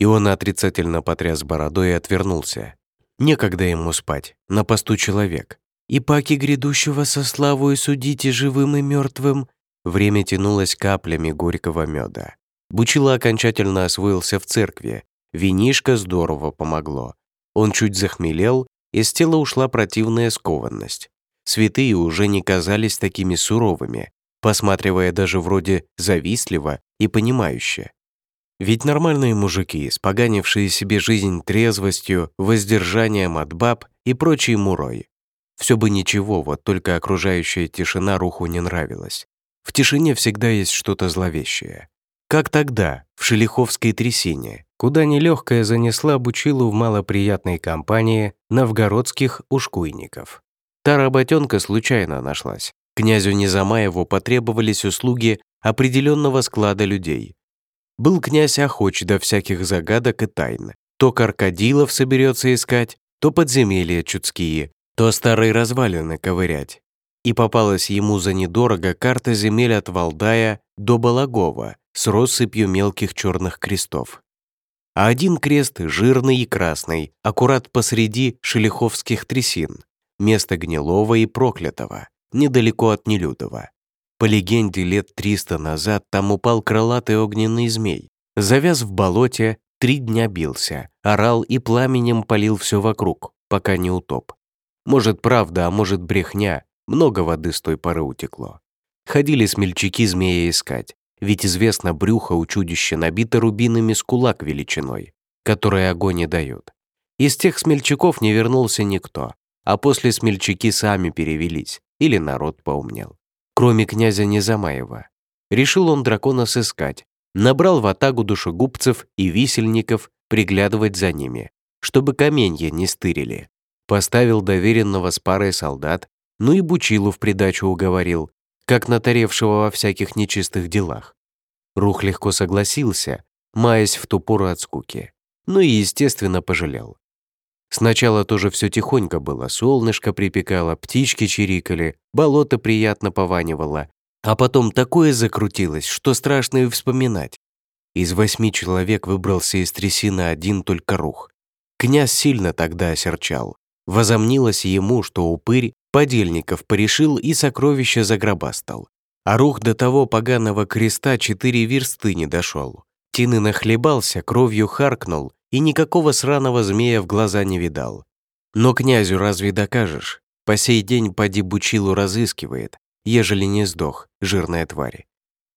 И он отрицательно потряс бородой и отвернулся. Некогда ему спать, на посту человек. «И паки грядущего со славой судите живым и мертвым». Время тянулось каплями горького меда. Бучило окончательно освоился в церкви. Винишко здорово помогло. Он чуть захмелел из тела ушла противная скованность. Святые уже не казались такими суровыми, посматривая даже вроде завистливо и понимающе. Ведь нормальные мужики, споганившие себе жизнь трезвостью, воздержанием от баб и прочей мурой. Все бы ничего, вот только окружающая тишина руху не нравилась. В тишине всегда есть что-то зловещее. Как тогда, в Шелиховской трясине, куда нелегкая занесла Бучилу в малоприятной компании новгородских ушкуйников. Та работенка случайно нашлась. Князю Незамаеву потребовались услуги определенного склада людей. Был князь охоч до всяких загадок и тайн. То Каркадилов соберется искать, то подземелья чудские, то старые развалины ковырять. И попалась ему за недорого карта земель от Валдая до Балагова, с россыпью мелких черных крестов. А один крест, жирный и красный, аккурат посреди шелиховских трясин, место гнилого и проклятого, недалеко от Нелюдова. По легенде, лет триста назад там упал крылатый огненный змей, завяз в болоте, три дня бился, орал и пламенем полил все вокруг, пока не утоп. Может, правда, а может, брехня, много воды с той поры утекло. Ходили смельчаки змея искать, ведь известно, брюхо у чудища набито рубинами с кулак величиной, которые огонь не дают. Из тех смельчаков не вернулся никто, а после смельчаки сами перевелись, или народ поумнел. Кроме князя Незамаева. Решил он дракона сыскать, набрал в атагу душегубцев и висельников приглядывать за ними, чтобы каменья не стырили. Поставил доверенного с парой солдат, ну и Бучилу в придачу уговорил, как натаревшего во всяких нечистых делах. Рух легко согласился, маясь в ту пору от скуки. Ну и, естественно, пожалел. Сначала тоже все тихонько было, солнышко припекало, птички чирикали, болото приятно пованивало, а потом такое закрутилось, что страшно и вспоминать. Из восьми человек выбрался из трясины один только рух. Князь сильно тогда осерчал. Возомнилось ему, что упырь подельников порешил и сокровища загробастал. А рух до того поганого креста четыре версты не дошел. Тины нахлебался, кровью харкнул и никакого сраного змея в глаза не видал. Но князю разве докажешь? По сей день поди Бучилу разыскивает, ежели не сдох, жирная тварь.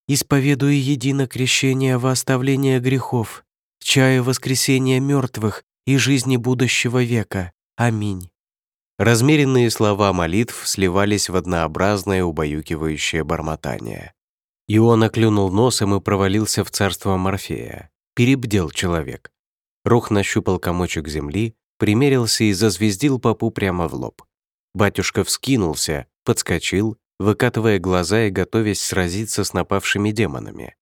«Исповедую едино крещение во оставление грехов, чаю воскресения мертвых и жизни будущего века. Аминь». Размеренные слова молитв сливались в однообразное убаюкивающее бормотание. Иона клюнул носом и провалился в царство Морфея. Перебдел человек. Рух нащупал комочек земли, примерился и зазвездил попу прямо в лоб. Батюшка вскинулся, подскочил, выкатывая глаза и готовясь сразиться с напавшими демонами.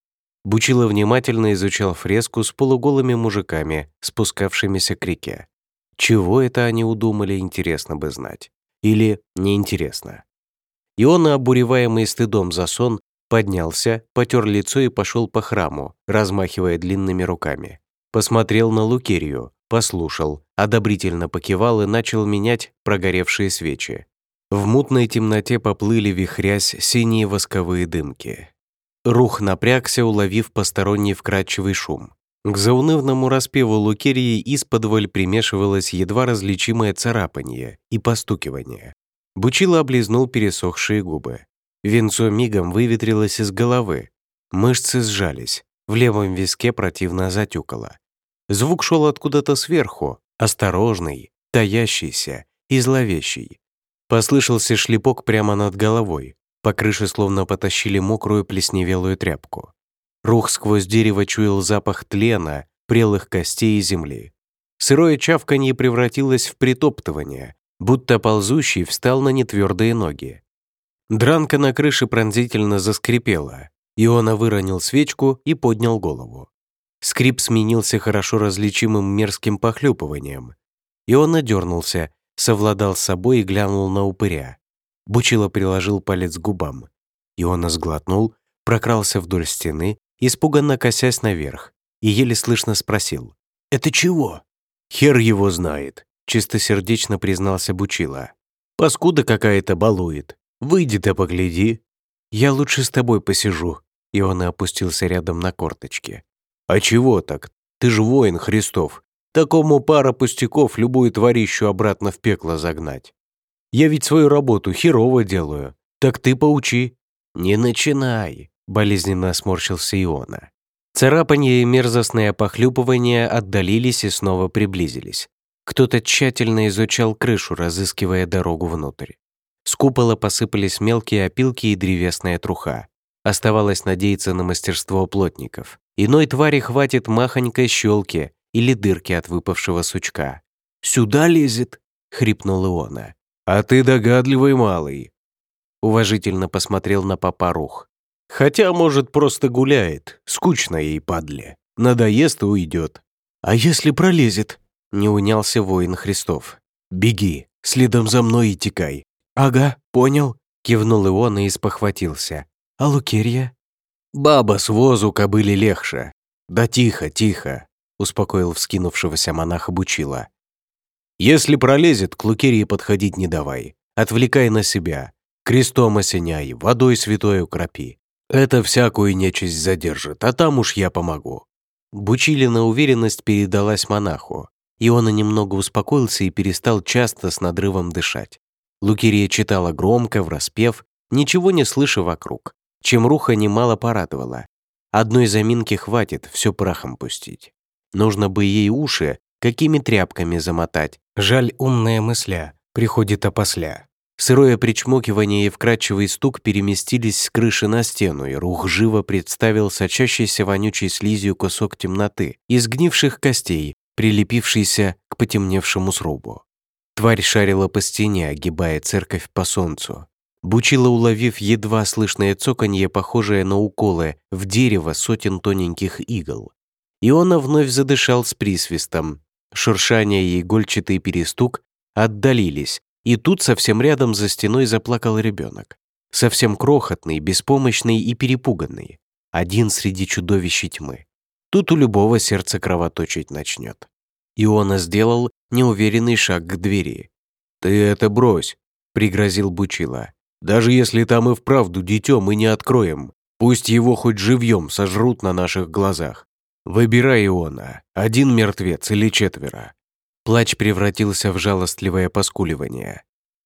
Бучило внимательно изучал фреску с полуголыми мужиками, спускавшимися к реке. Чего это они удумали, интересно бы знать. Или неинтересно. И он, обуреваемый стыдом за сон, поднялся, потер лицо и пошел по храму, размахивая длинными руками. Посмотрел на Лукерию, послушал, одобрительно покивал и начал менять прогоревшие свечи. В мутной темноте поплыли вихрясь синие восковые дымки. Рух напрягся, уловив посторонний вкрадчивый шум. К заунывному распеву Лукерии исподволь примешивалось едва различимое царапанье и постукивание. Бучило облизнул пересохшие губы. Венцо мигом выветрилось из головы. Мышцы сжались, в левом виске противно затюкало. Звук шел откуда-то сверху, осторожный, таящийся и зловещий. Послышался шлепок прямо над головой. По крыше словно потащили мокрую плесневелую тряпку. Рух сквозь дерево чуял запах тлена, прелых костей и земли. Сырое чавканье превратилось в притоптывание, будто ползущий встал на нетвердые ноги. Дранка на крыше пронзительно заскрипела. Иона выронил свечку и поднял голову. Скрип сменился хорошо различимым мерзким похлюпыванием. Иона дернулся, совладал с собой и глянул на упыря. Бучило приложил палец к губам. Иона сглотнул, прокрался вдоль стены, испуганно косясь наверх, и еле слышно спросил. «Это чего?» «Хер его знает», — чистосердечно признался Бучила. «Паскуда какая-то балует. Выйди да погляди». «Я лучше с тобой посижу», — Иона опустился рядом на корточки. «А чего так? Ты же воин Христов. Такому пара пустяков любую тварищу обратно в пекло загнать. Я ведь свою работу херово делаю. Так ты поучи». «Не начинай», — болезненно сморщился Иона. Царапанье и мерзостное похлюпывание отдалились и снова приблизились. Кто-то тщательно изучал крышу, разыскивая дорогу внутрь. С купола посыпались мелкие опилки и древесная труха. Оставалось надеяться на мастерство плотников. Иной твари хватит махонькой щелки или дырки от выпавшего сучка. «Сюда лезет!» — хрипнул Иона. «А ты догадливый малый!» Уважительно посмотрел на папа Рух. «Хотя, может, просто гуляет. Скучно ей, падле. Надоест и уйдет. А если пролезет?» — не унялся воин Христов. «Беги, следом за мной и текай». «Ага, понял», — кивнул Иона и спохватился. «А Лукерья?» «Баба с возу кобыли легче. Да тихо, тихо», — успокоил вскинувшегося монаха Бучила. «Если пролезет, к Лукерии подходить не давай. Отвлекай на себя. Крестом осеняй, водой святой укропи. Это всякую нечисть задержит, а там уж я помогу». Бучилина уверенность передалась монаху, и он немного успокоился и перестал часто с надрывом дышать. Лукерия читала громко, в распев, ничего не слыша вокруг, чем Руха немало порадовала. Одной заминки хватит все прахом пустить. Нужно бы ей уши какими тряпками замотать. Жаль, умная мысля приходит опосля. Сырое причмокивание и вкрадчивый стук переместились с крыши на стену, и рух живо представил сочащийся вонючей слизью кусок темноты, из гнивших костей, прилепившийся к потемневшему срубу. Тварь шарила по стене, огибая церковь по солнцу. Бучила, уловив едва слышное цоканье, похожее на уколы, в дерево сотен тоненьких игл. Иона вновь задышал с присвистом. Шуршание и игольчатый перестук отдалились, и тут совсем рядом за стеной заплакал ребенок. Совсем крохотный, беспомощный и перепуганный. Один среди чудовищ тьмы. Тут у любого сердце кровоточить начнет. Иона сделал неуверенный шаг к двери. «Ты это брось», — пригрозил Бучила. «Даже если там и вправду дитё мы не откроем, пусть его хоть живьем сожрут на наших глазах. Выбирай Иона, один мертвец или четверо. Плач превратился в жалостливое поскуливание.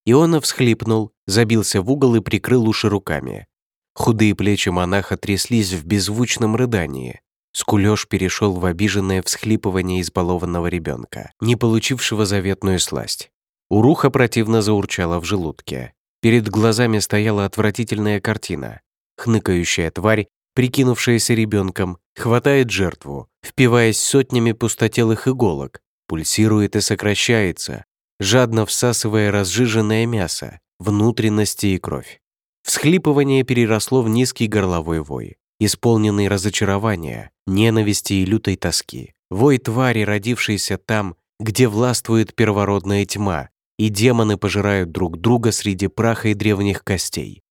Иона всхлипнул, забился в угол и прикрыл уши руками. Худые плечи монаха тряслись в беззвучном рыдании. Скулёж перешел в обиженное всхлипывание избалованного ребенка, не получившего заветную сласть. Уруха противно заурчала в желудке. Перед глазами стояла отвратительная картина. Хныкающая тварь, прикинувшаяся ребенком, хватает жертву, впиваясь сотнями пустотелых иголок, пульсирует и сокращается, жадно всасывая разжиженное мясо, внутренности и кровь. Всхлипывание переросло в низкий горловой вой, исполненный разочарования, ненависти и лютой тоски. Вой твари, родившейся там, где властвует первородная тьма, и демоны пожирают друг друга среди праха и древних костей.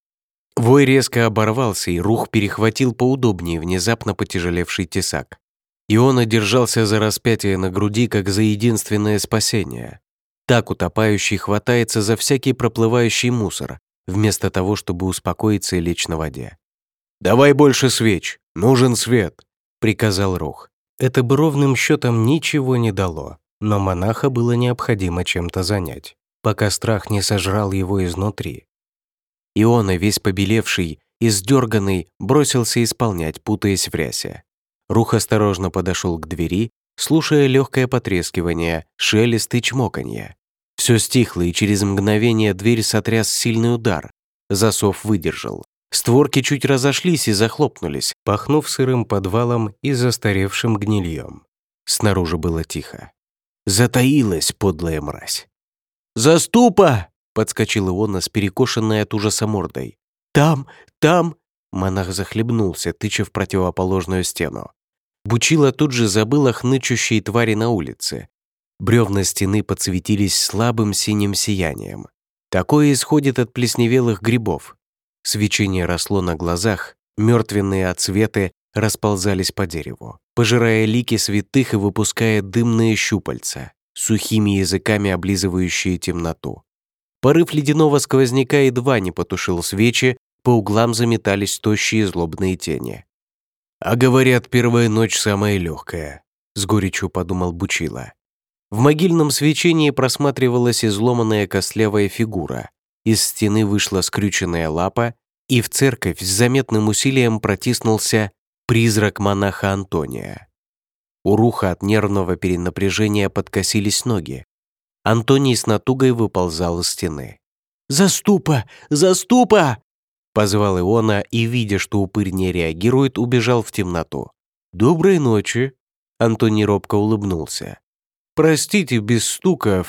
Вой резко оборвался, и рух перехватил поудобнее внезапно потяжелевший тесак. И он одержался за распятие на груди, как за единственное спасение. Так утопающий хватается за всякий проплывающий мусор, вместо того, чтобы успокоиться и лечь на воде. «Давай больше свеч! Нужен свет!» — приказал Рух. Это бы ровным счетом ничего не дало, но монаха было необходимо чем-то занять, пока страх не сожрал его изнутри. Иона, весь побелевший и сдерганный, бросился исполнять, путаясь в рясе. Рух осторожно подошел к двери, слушая легкое потрескивание, шелест и чмоканье. Все стихло, и через мгновение дверь сотряс сильный удар. Засов выдержал. Створки чуть разошлись и захлопнулись, пахнув сырым подвалом и застаревшим гнильем. Снаружи было тихо. Затаилась подлая мразь. «Заступа!» — подскочил Иона с перекошенной от ужаса мордой. «Там, там!» Монах захлебнулся, тыча в противоположную стену. Бучила тут же забыла хнычущие твари на улице. Бревна стены подсветились слабым синим сиянием. Такое исходит от плесневелых грибов. Свечение росло на глазах, мертвенные отцветы расползались по дереву, пожирая лики святых и выпуская дымные щупальца, сухими языками облизывающие темноту. Порыв ледяного сквозняка едва не потушил свечи, по углам заметались тощие злобные тени. «А говорят, первая ночь самая легкая», — с горечью подумал Бучила. В могильном свечении просматривалась изломанная костлявая фигура, из стены вышла скрюченная лапа, и в церковь с заметным усилием протиснулся призрак монаха Антония. У Руха от нервного перенапряжения подкосились ноги. Антоний с натугой выползал из стены. «Заступа! Заступа!» Позвал Иона и, видя, что упырь не реагирует, убежал в темноту. «Доброй ночи!» Антоний робко улыбнулся. «Простите, без стука...»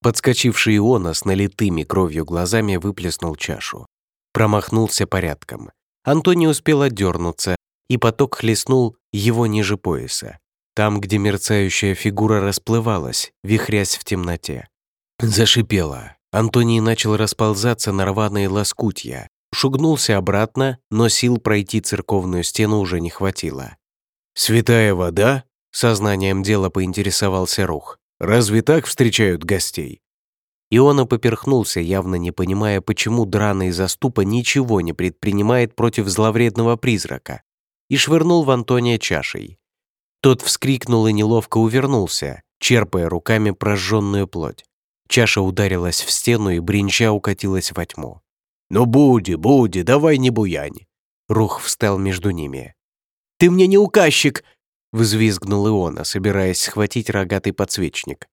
Подскочивший Иона с налитыми кровью глазами выплеснул чашу. Промахнулся порядком. Антон не успел отдернуться, и поток хлестнул его ниже пояса, там, где мерцающая фигура расплывалась, вихрясь в темноте. Зашипело. Антоний начал расползаться на рваные лоскутья. Шугнулся обратно, но сил пройти церковную стену уже не хватило. «Святая вода?» — сознанием дела поинтересовался Рух. Разве так встречают гостей?» Иона поперхнулся, явно не понимая, почему драный заступа ничего не предпринимает против зловредного призрака, и швырнул в Антония чашей. Тот вскрикнул и неловко увернулся, черпая руками прожженную плоть. Чаша ударилась в стену и бринча укатилась во тьму. «Ну, буди, буди, давай не буянь!» Рух встал между ними. «Ты мне не указчик!» взвизгнул Иона, собираясь схватить рогатый подсвечник.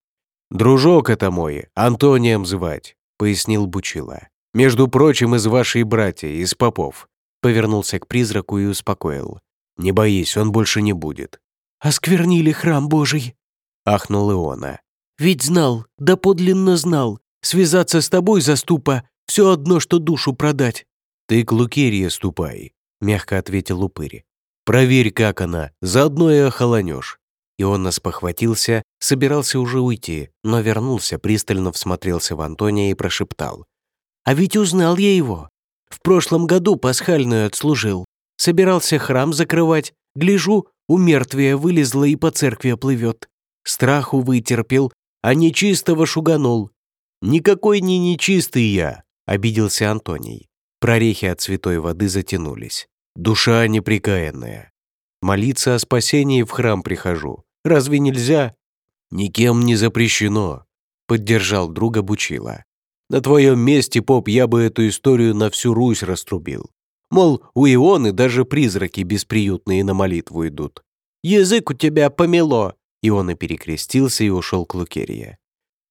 «Дружок это мой, Антонием звать», — пояснил Бучила. «Между прочим, из вашей братья, из попов». Повернулся к призраку и успокоил. «Не боись, он больше не будет». «Осквернили храм Божий», — ахнул Иона. «Ведь знал, да подлинно знал. Связаться с тобой, заступа, все одно, что душу продать». «Ты к Лукерье ступай», — мягко ответил упырь. Проверь, как она, заодно и охолонешь». И он похватился, собирался уже уйти, но вернулся, пристально всмотрелся в Антония и прошептал. «А ведь узнал я его. В прошлом году пасхальную отслужил. Собирался храм закрывать. Гляжу, у мертвия вылезла и по церкви плывет. Страху вытерпел, а нечистого шуганул. «Никакой не нечистый я», — обиделся Антоний. Прорехи от святой воды затянулись. Душа неприкаянная. Молиться о спасении в храм прихожу. Разве нельзя? Никем не запрещено, поддержал друга Бучила. На твоем месте, поп, я бы эту историю на всю Русь раструбил. Мол, у Ионы даже призраки бесприютные на молитву идут. Язык у тебя помело. Иона перекрестился и ушел к Лукерье.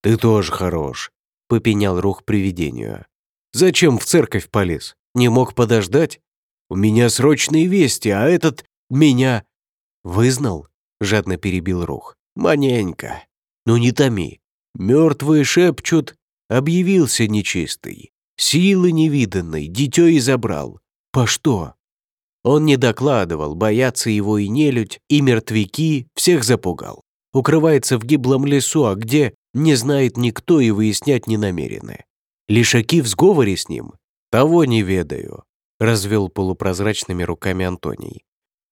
Ты тоже хорош, попенял рух привидению. Зачем в церковь полез? Не мог подождать? У меня срочные вести, а этот меня...» «Вызнал?» — жадно перебил Рух. «Маненько. Ну не томи. Мертвые шепчут, объявился нечистый. Силы невиданной, дитё и забрал. По что?» Он не докладывал, боятся его и нелюдь, и мертвяки, всех запугал. Укрывается в гиблом лесу, а где, не знает никто и выяснять не намерены. Лишаки в сговоре с ним? Того не ведаю развел полупрозрачными руками Антоний.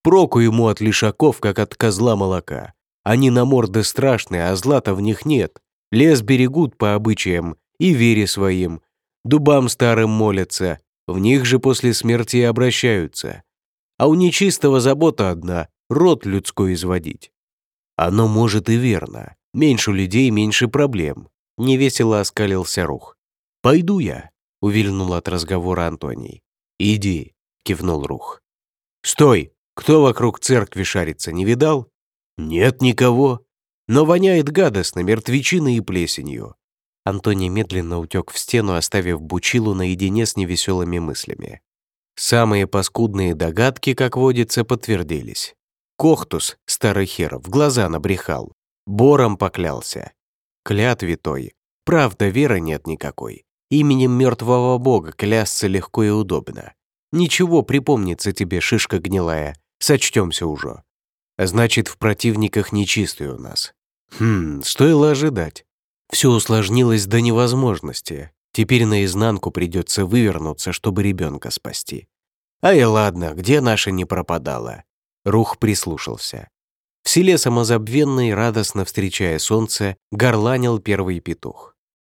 Проку ему от лишаков, как от козла молока. Они на морды страшные, а злата в них нет. Лес берегут по обычаям и вере своим. Дубам старым молятся, в них же после смерти и обращаются. А у нечистого забота одна — род людской изводить. Оно может и верно. Меньше людей, меньше проблем. Невесело оскалился рух. Пойду я. — увильнул от разговора Антоний. «Иди», — кивнул Рух. «Стой! Кто вокруг церкви шарится, не видал?» «Нет никого. Но воняет гадостно, мертвечиной и плесенью». Антоний медленно утек в стену, оставив Бучилу наедине с невеселыми мыслями. Самые паскудные догадки, как водится, подтвердились. Кохтус, старый хер, в глаза набрехал. Бором поклялся. Клятве той. Правда, веры нет никакой. Именем мертвого бога клясться легко и удобно. Ничего, припомнится тебе, шишка гнилая. Сочтемся уже. Значит, в противниках нечистый у нас. Хм, стоило ожидать. Все усложнилось до невозможности. Теперь наизнанку придется вывернуться, чтобы ребенка спасти. Ай, ладно, где наша не пропадала? Рух прислушался. В селе самозабвенной, радостно встречая солнце, горланил первый петух.